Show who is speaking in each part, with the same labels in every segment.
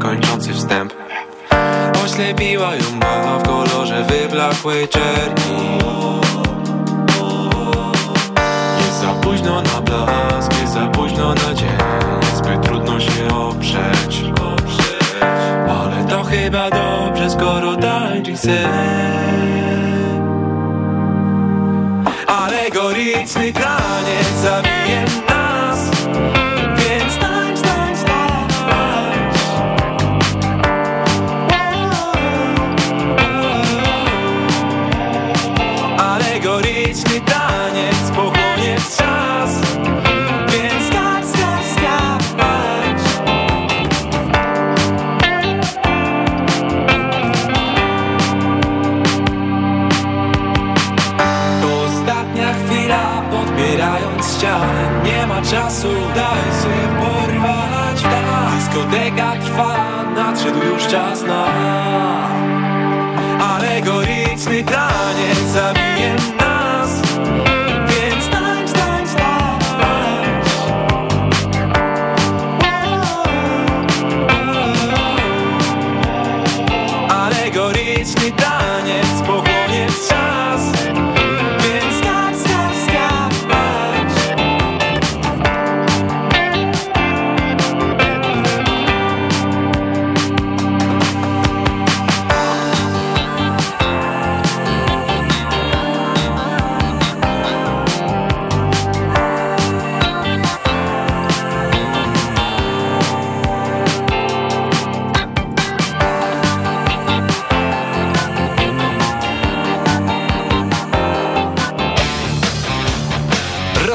Speaker 1: kończący wstęp. Oślepiła ją mała w kolorze wyblakłej czerni. Jest za późno na blask, jest za późno na dzień. Zbyt trudno się oprzeć. Ale to chyba dobrze, skoro tańczy chce Alegoryczny taniec zabijem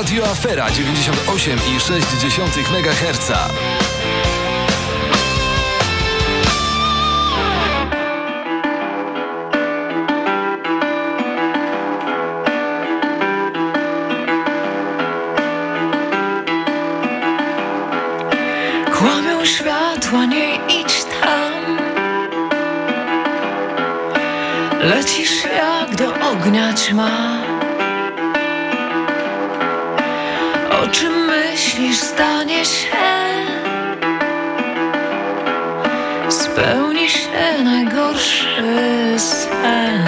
Speaker 2: Radio Afera 98,6 MHz.
Speaker 3: Kłamią światła, nie idź tam. Lecisz jak do ognia ćma. niż stanie się. Spełni się najgorszy sen.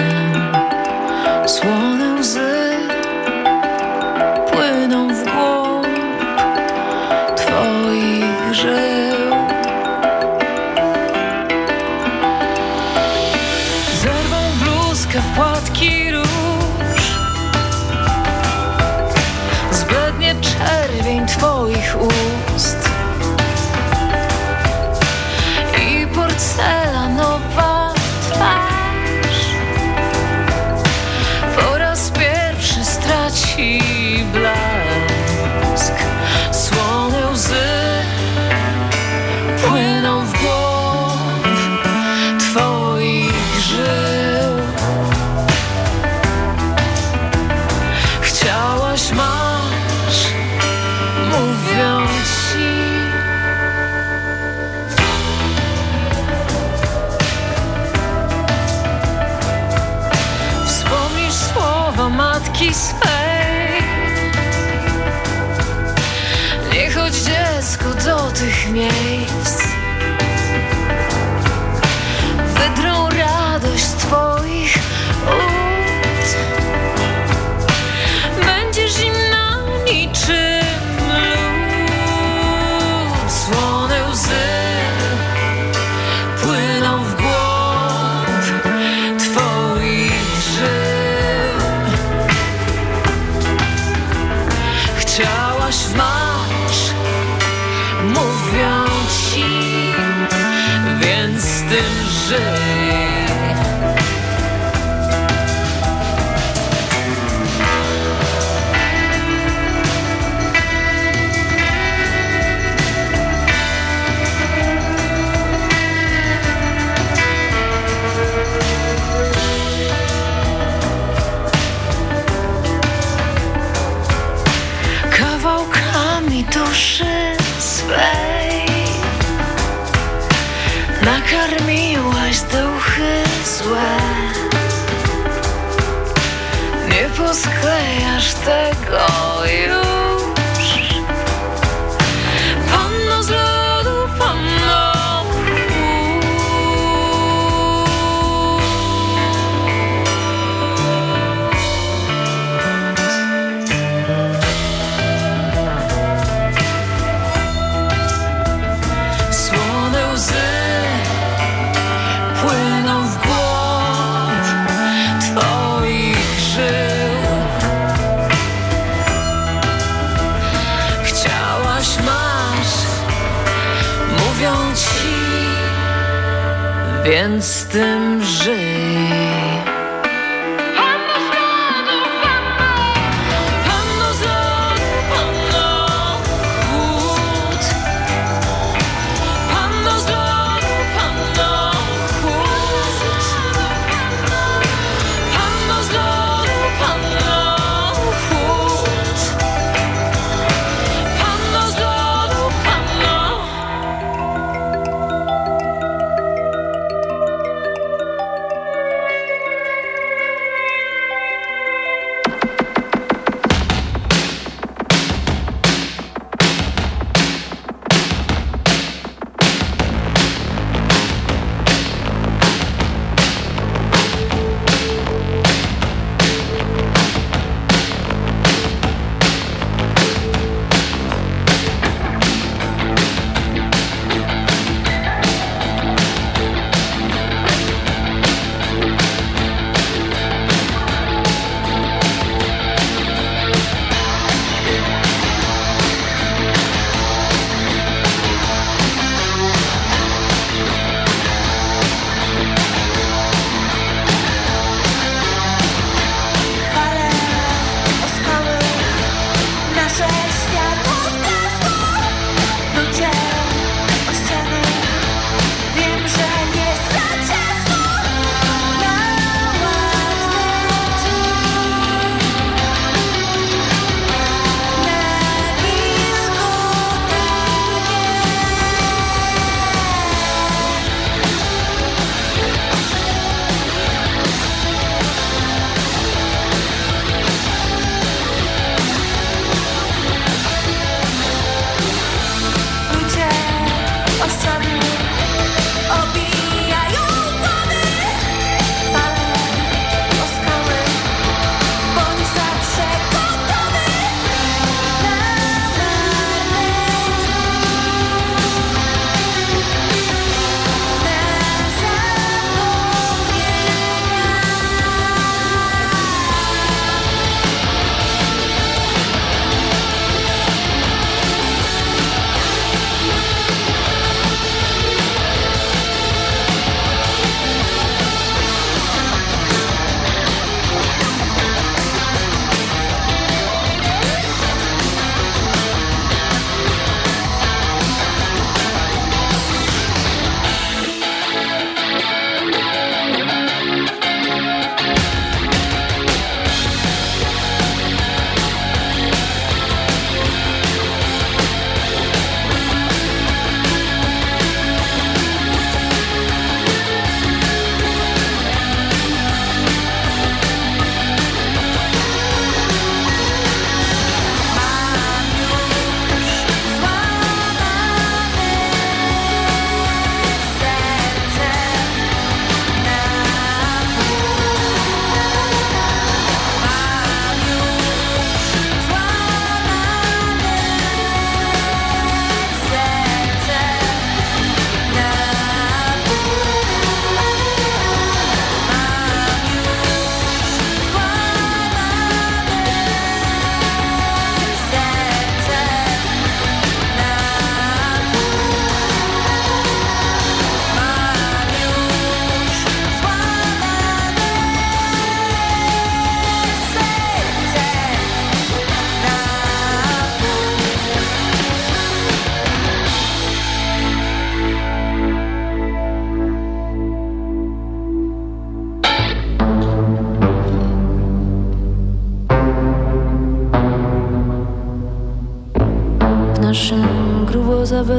Speaker 3: said więc z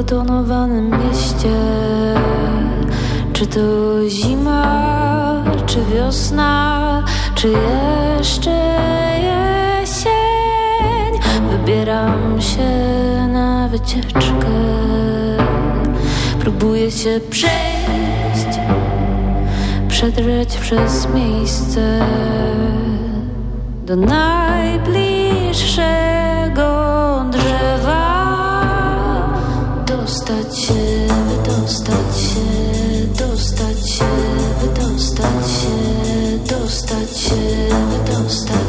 Speaker 3: zabetonowanym mieście. Czy to zima, czy wiosna, czy jeszcze jesień? Wybieram się na wycieczkę. Próbuję się przejść Przedrzeć przez miejsce Do najbliższego dostać się, wydostać się, dostać się, wydostać się, dostać się, wydostać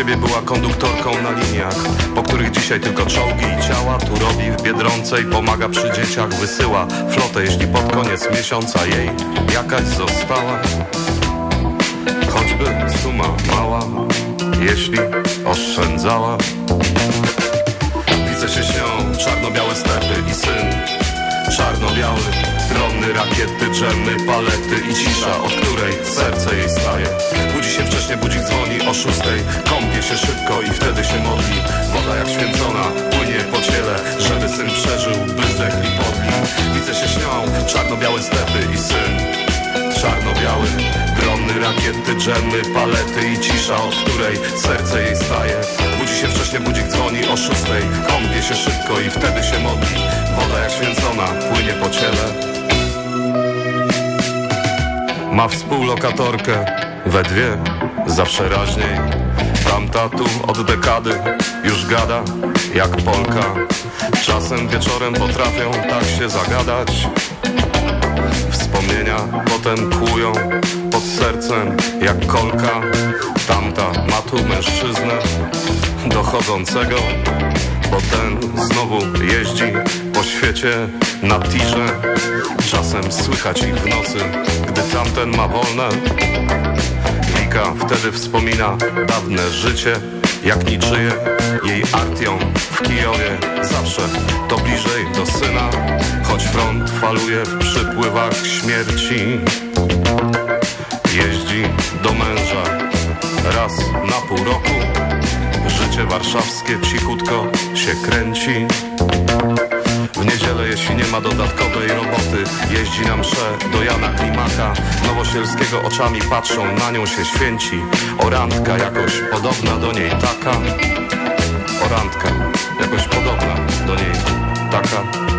Speaker 4: Siebie była konduktorką na liniach Po których dzisiaj tylko czołgi i ciała Tu robi w Biedronce i pomaga przy dzieciach Wysyła flotę, jeśli pod koniec miesiąca jej jakaś została. Choćby suma mała Jeśli oszczędzała. Widzę się śnią czarno-białe stepy i syn. Czarno-biały, drony, rakiety, dżemy, palety i cisza, od której serce jej staje. Budzi się wcześnie, budzik dzwoni o szóstej, kąpie się szybko i wtedy się modli. Woda jak święcona, płynie po ciele, żeby syn przeżył, by zdechli podli. Widzę się śnią, czarno-białe stepy i syn. Czarno-biały, drony, rakiety, dżemy, palety i cisza, od której serce jej staje. Budzi się wcześnie, budzik dzwoni o szóstej, kąpie się szybko i wtedy się modli. Woda jak święcona, płynie po ciele. Ma współlokatorkę, we dwie, zawsze raźniej. Tamta tu od dekady już gada, jak Polka. Czasem wieczorem potrafią tak się zagadać. Wspomnienia potem kłują pod sercem jak kolka. Tamta ma tu mężczyznę dochodzącego bo ten znowu jeździ po świecie na tirze. Czasem słychać ich w nocy, gdy tamten ma wolne. Wika wtedy wspomina dawne życie jak niczyje Jej artią w Kijowie zawsze to bliżej do syna Choć front faluje w przypływach śmierci. Jeździ do męża raz na pół roku Życie warszawskie cichutko się kręci. W niedzielę, jeśli nie ma dodatkowej roboty Jeździ na msze do Jana Klimaka Nowosielskiego oczami patrzą, na nią się święci. Orandka jakoś podobna do niej taka. Orandka jakoś podobna do niej taka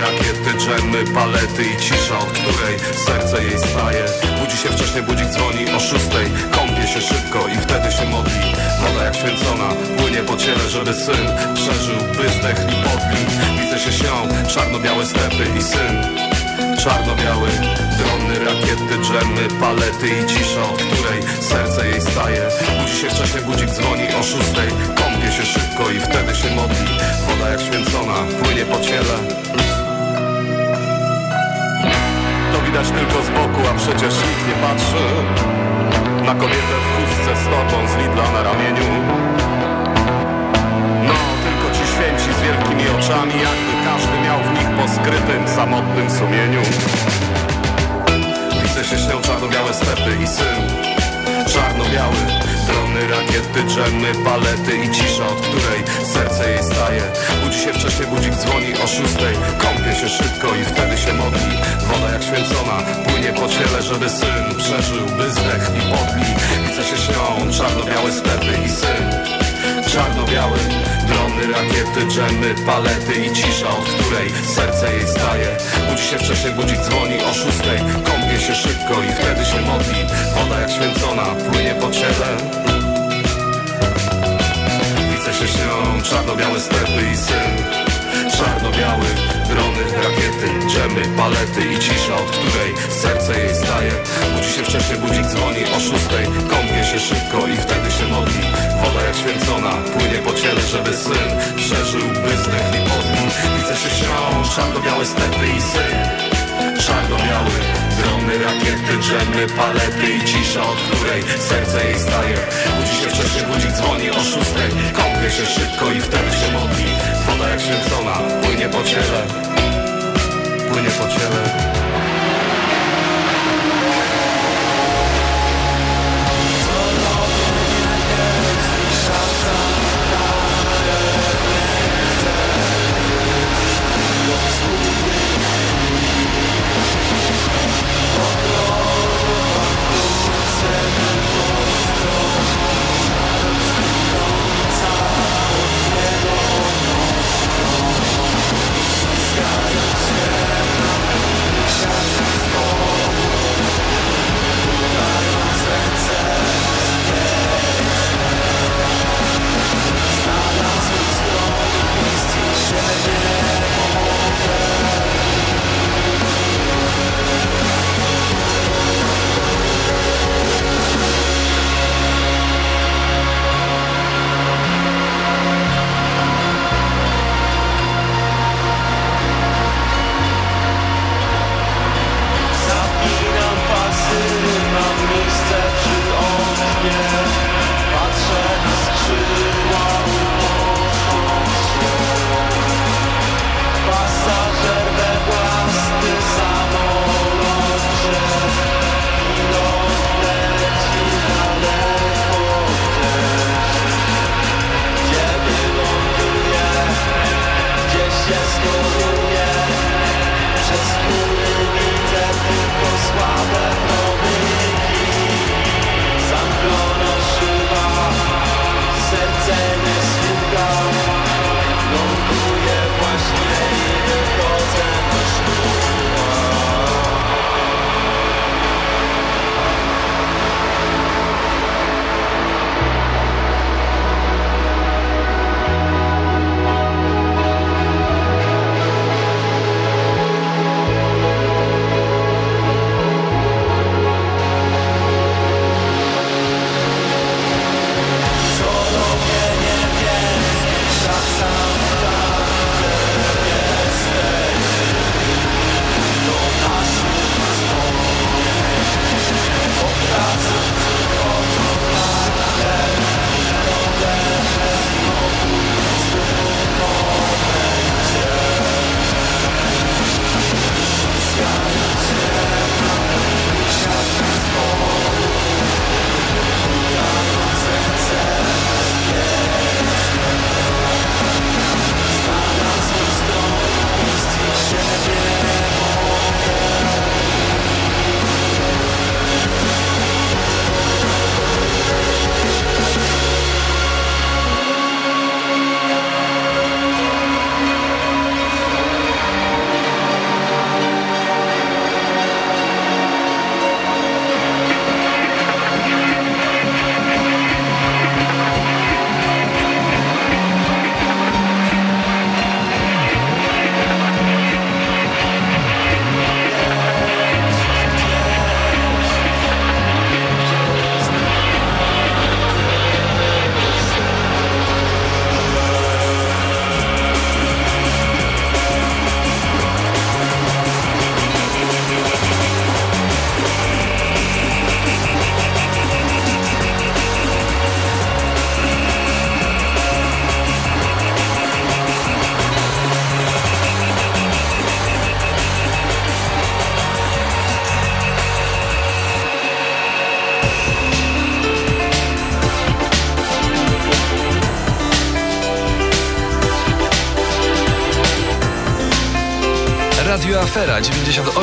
Speaker 4: rakiety, dżemy, palety i cisza, od której serce jej staje. Budzi się wcześniej, budzik dzwoni o szóstej. Kąpie się szybko i wtedy się modli. Woda jak święcona, płynie po ciele, żeby syn Przeżył, by zdechł i podli Widzę się śnią, czarno-białe stepy i syn. Czarno-biały, drony, rakiety, dżemy, palety i cisza, od której serce jej staje. Budzi się wcześniej, budzik dzwoni o szóstej. Kąpie się szybko i wtedy się modli. Woda jak święcona, płynie po ciele widać tylko z boku, a przecież nikt nie patrzy Na kobietę w chustce z torbą z Lidla na ramieniu. No, tylko ci święci z wielkimi oczami Jakby każdy miał w nich po skrytym, samotnym sumieniu. Widzę się śnią czarno-białe stepy i syn Czarno-biały. Drony, rakiety, dżemy, palety i cisza, od której serce jej staje. Budzi się wcześniej, budzik dzwoni o szóstej. Kąpie się szybko i wtedy się modli. Woda jak święcona, płynie po ciele, żeby syn przeżył, by zdech i podli. Widzę się śnią, czarno-białe stepy i syn Czarno-biały, drony, rakiety, dżemy, palety i cisza, od której serce jej staje. Budzi się wcześniej, budzik dzwoni o szóstej. Kąpie się szybko i wtedy się modli. Woda jak święcona, płynie po ciele. Widzę się śnią, czarno-białe stepy i syn Czarno-biały, drony, rakiety, dżemy, palety i cisza, od której serce jej staje. Budzi się wcześniej, budzik dzwoni o szóstej. Kąpie się szybko i wtedy się modli. Woda jak święcona, płynie po ciele, żeby syn Przeżył, by zdechli podli Widzę się śnią, czarno-białe stepy i syn. Czarno-biały, drony, rakiety, dżemy, palety i cisza, od której serce jej staje. Budzi się wcześniej, budzik dzwoni o szóstej. Kąpie się szybko i wtedy się modli. Woda jak święcona, płynie po ciele. Płynie po ciele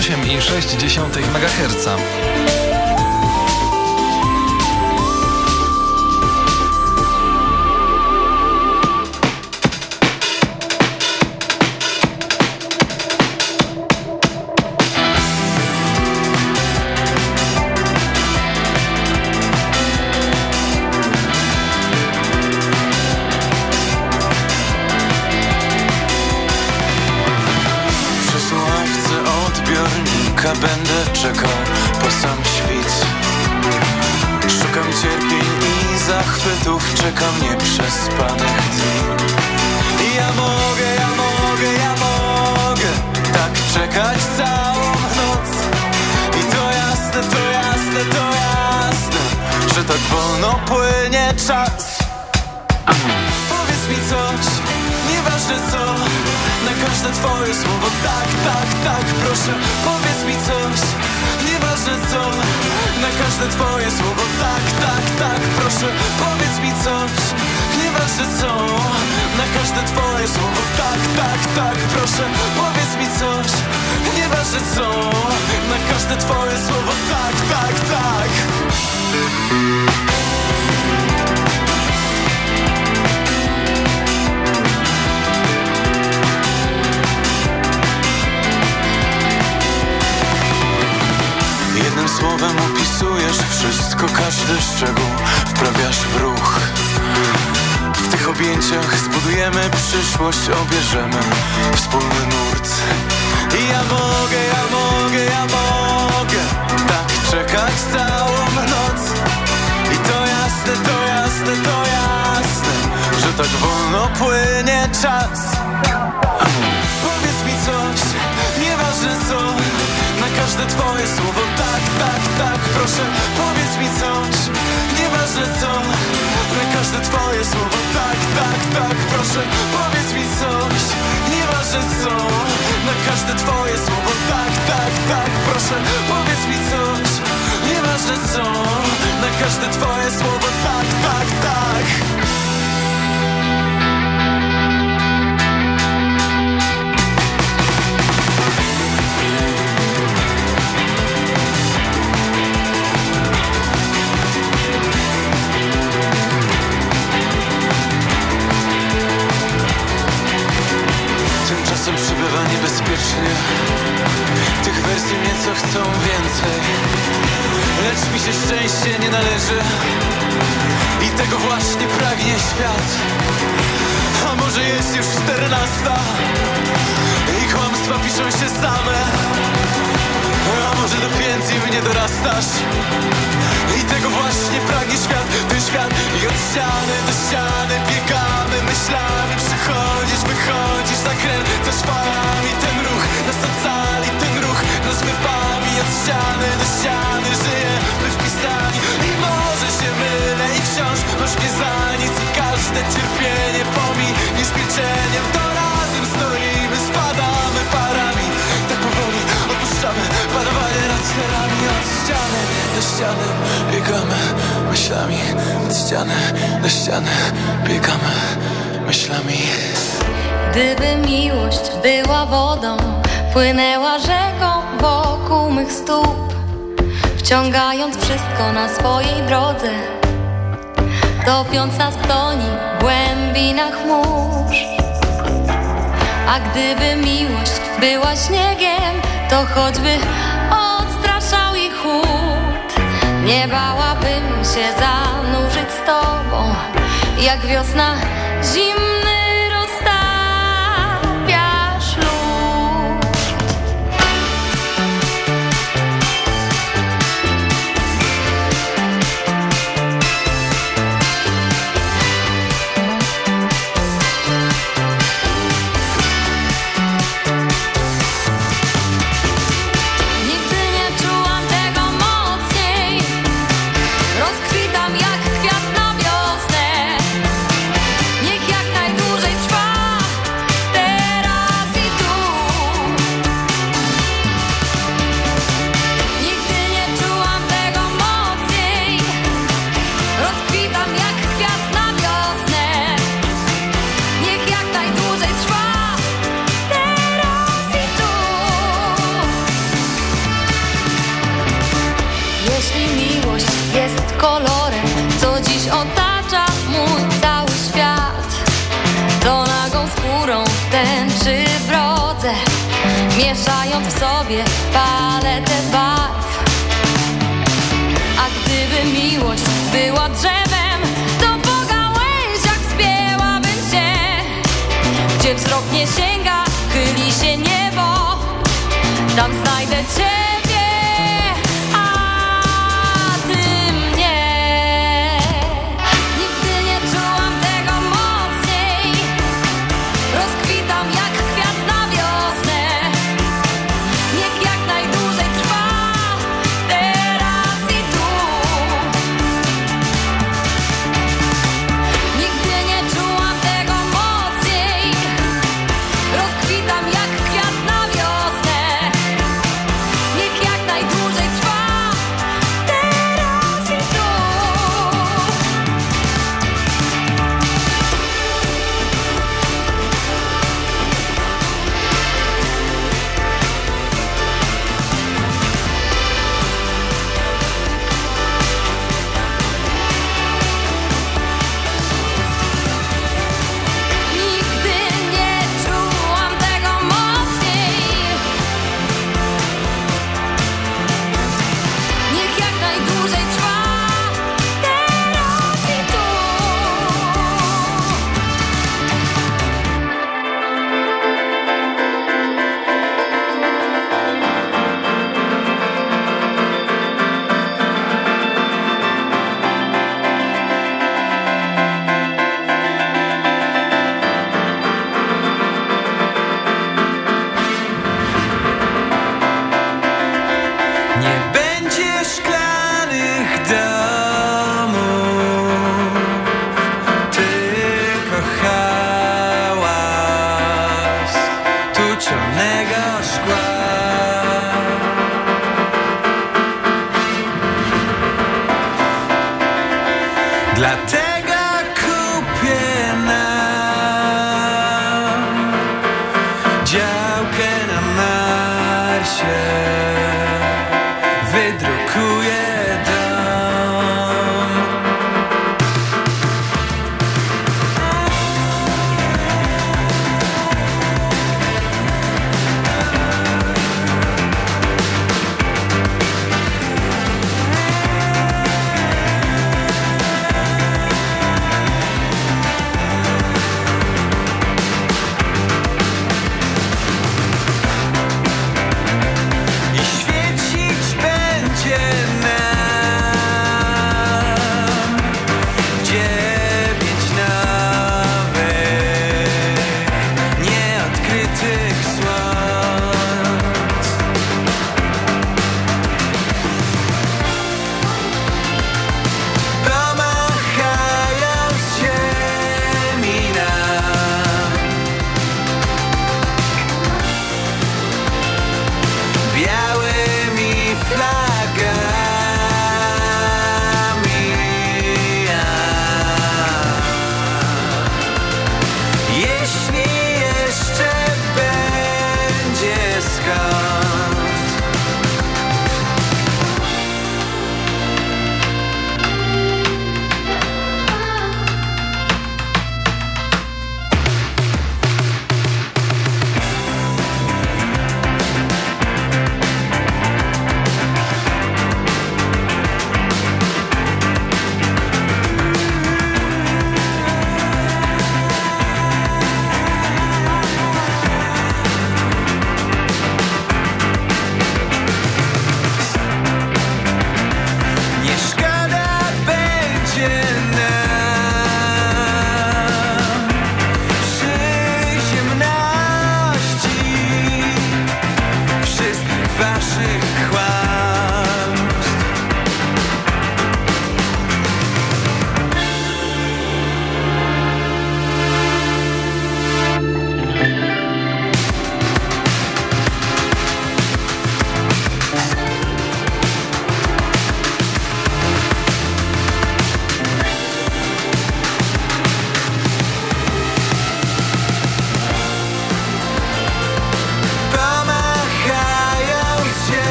Speaker 2: 98,6 MHz.
Speaker 1: Proszę, powiedz mi coś. Nieważne co. Na każde twoje słowo Tak, tak, tak. Proszę powiedz mi coś. Nieważne co. Na każde twoje słowo Tak, tak, tak Tych wersji nieco chcą więcej. Lecz mi się szczęście nie należy. I tego właśnie pragnie świat. A może jest już czternasta? I kłamstwa piszą się same A może do piętni mnie dorastasz? I tego właśnie pragnie świat Ten świat. I od ściany do ściany biegamy myślami Przychodzisz, wychodzisz, zakręcasz falami Ten ruch nas ocali, ten ruch. Nas wypami Od ściany do ściany żyjemy wpisani. I może się mylę i wciąż masz mnie za nic. I każde cierpienie pominiesz milczeniem To razem stoimy, spadamy sterami Od ściany do ściany. Biegamy myślami Od ściany do ściany. Biegamy myślami.
Speaker 5: Gdyby miłość była wodą, płynęła rzeką wokół mych stóp, wciągając wszystko na swojej drodze, topiąc nas w toni głębinach mórz. A gdyby miłość była śniegiem, to choćby chłód, nie bałabym się zanurzyć z tobą, jak wiosna zimna. Sobie paletę barw. A gdyby miłość była drzewem To po gałęziach spięłabym się. Gdzie wzrok nie sięga, chyli się niebo Tam znajdę Cię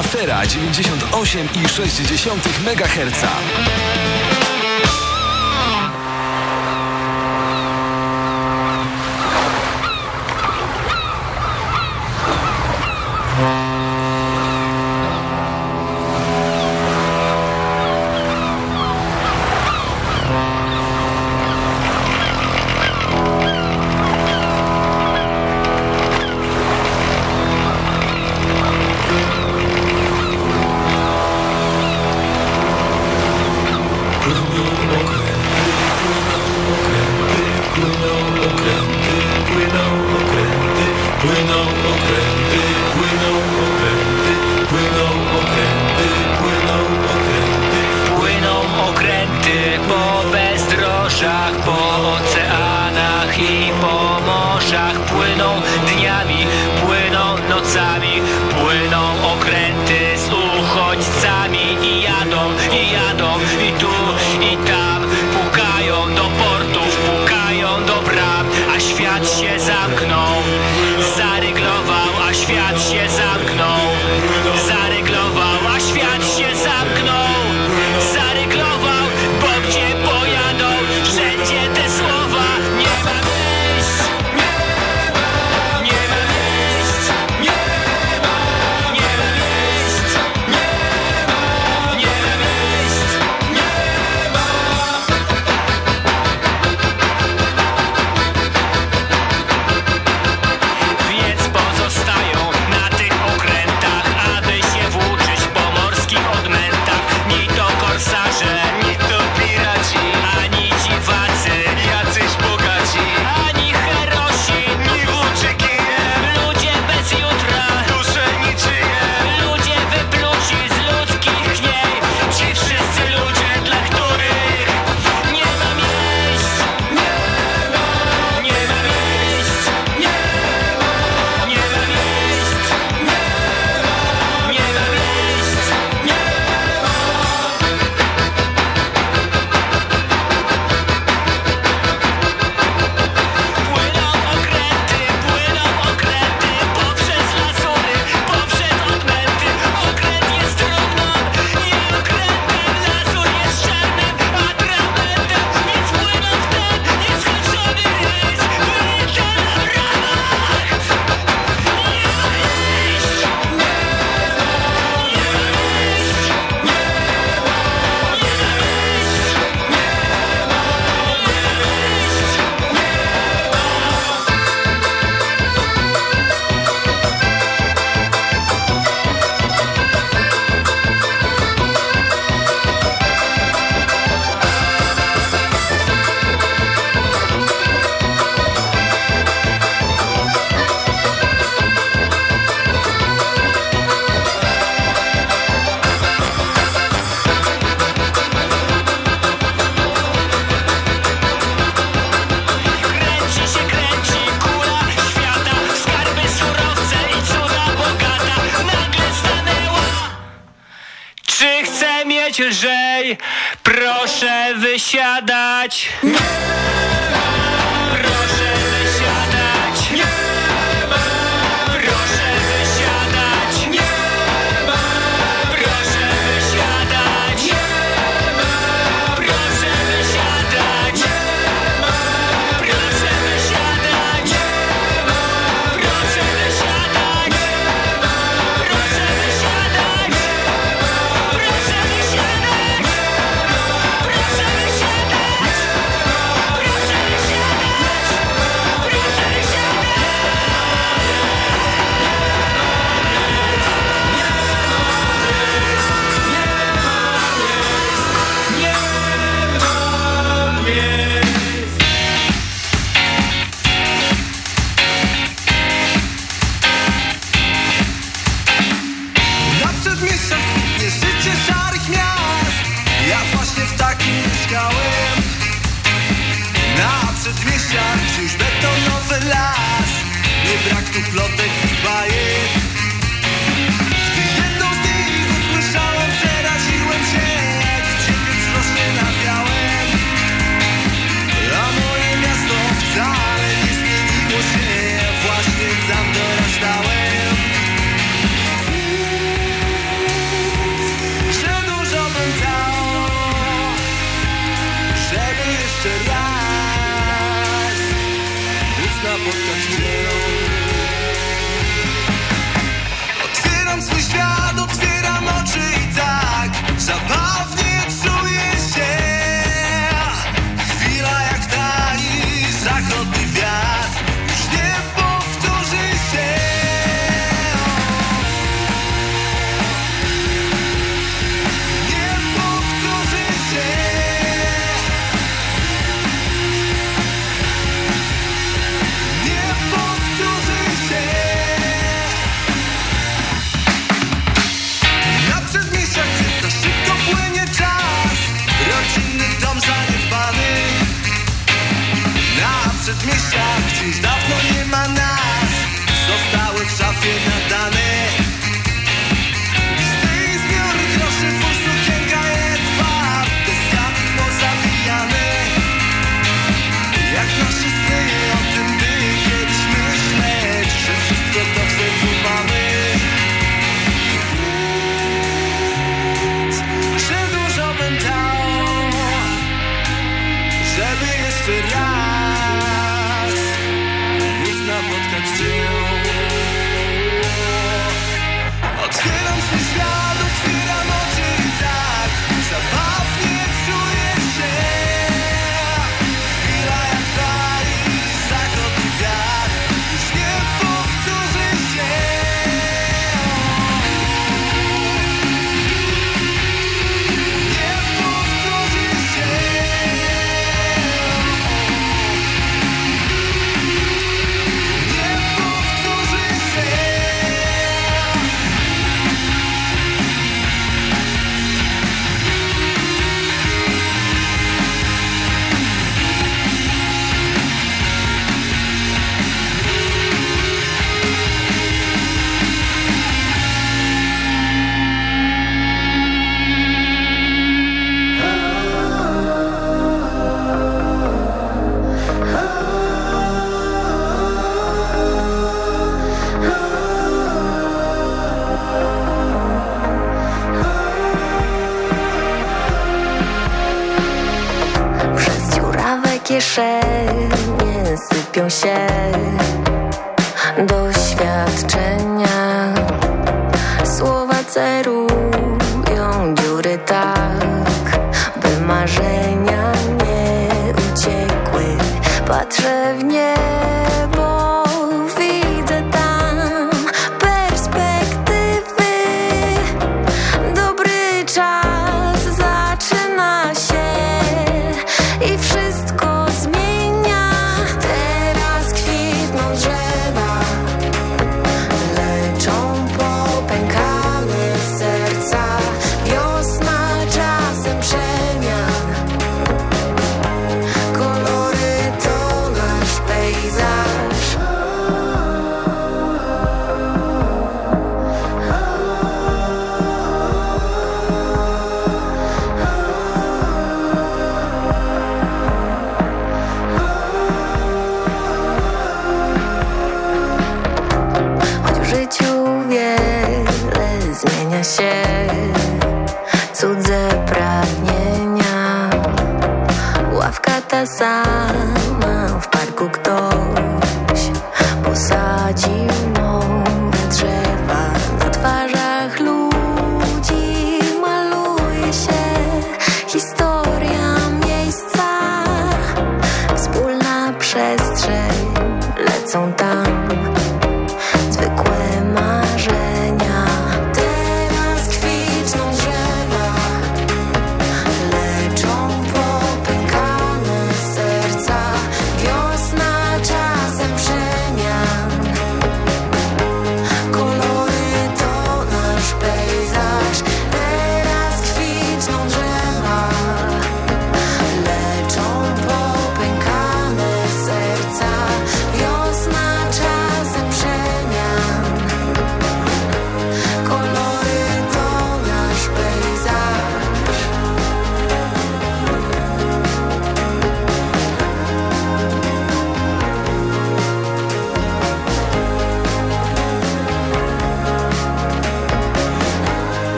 Speaker 6: Afera 98,6 MHz.
Speaker 7: тысяча
Speaker 8: дач.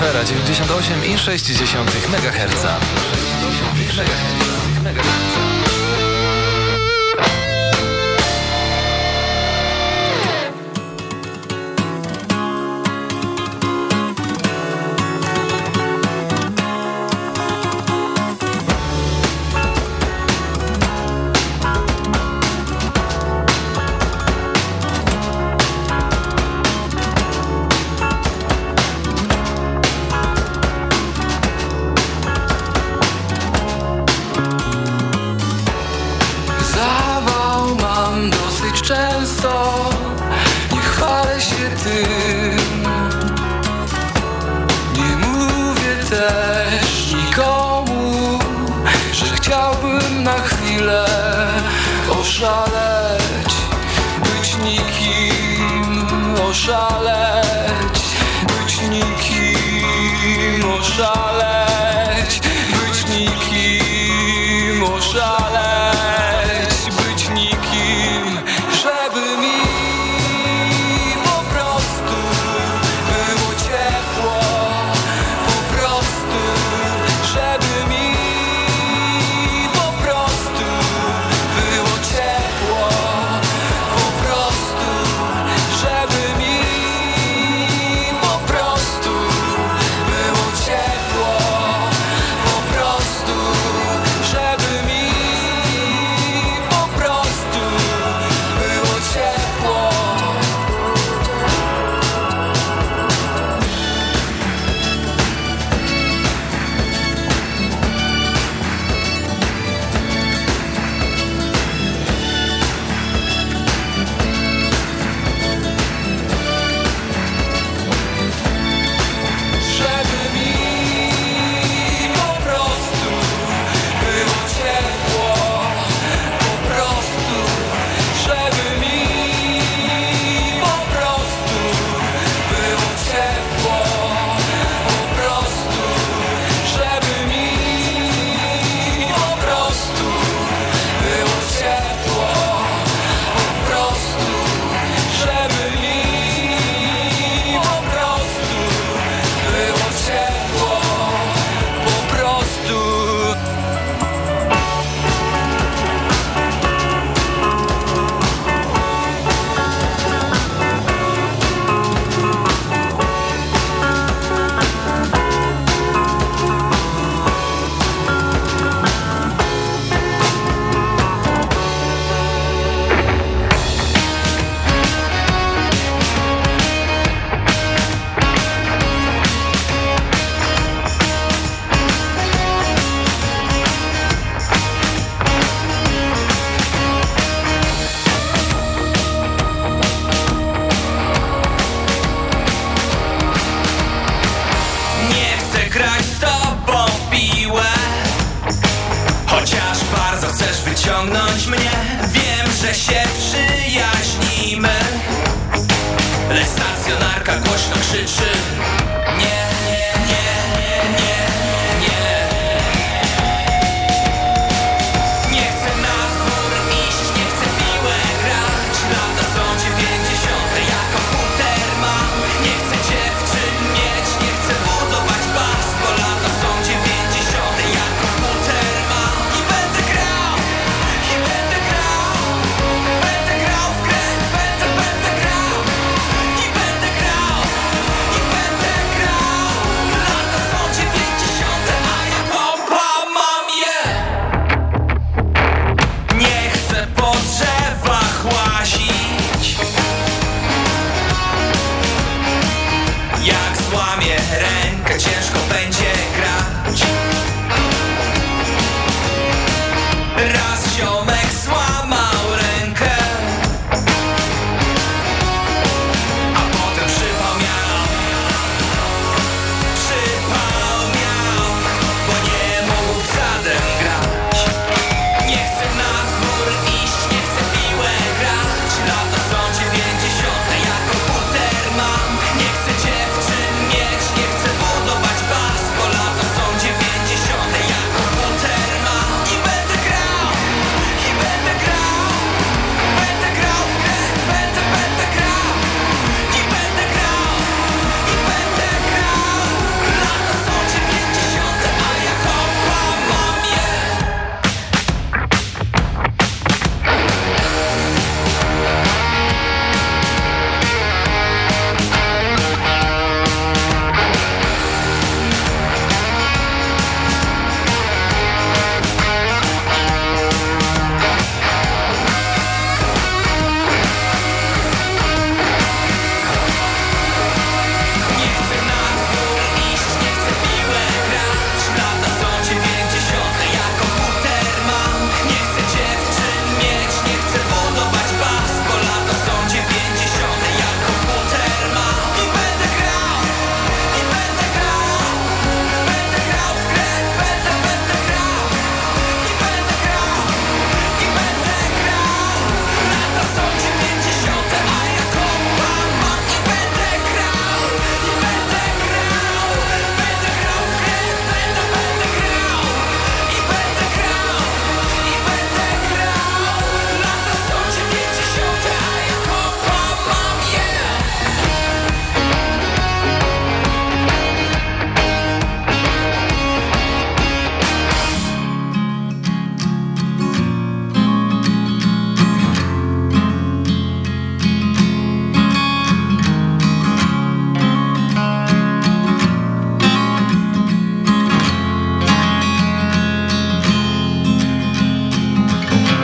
Speaker 8: Afera 98 i 6 MHz.
Speaker 6: saw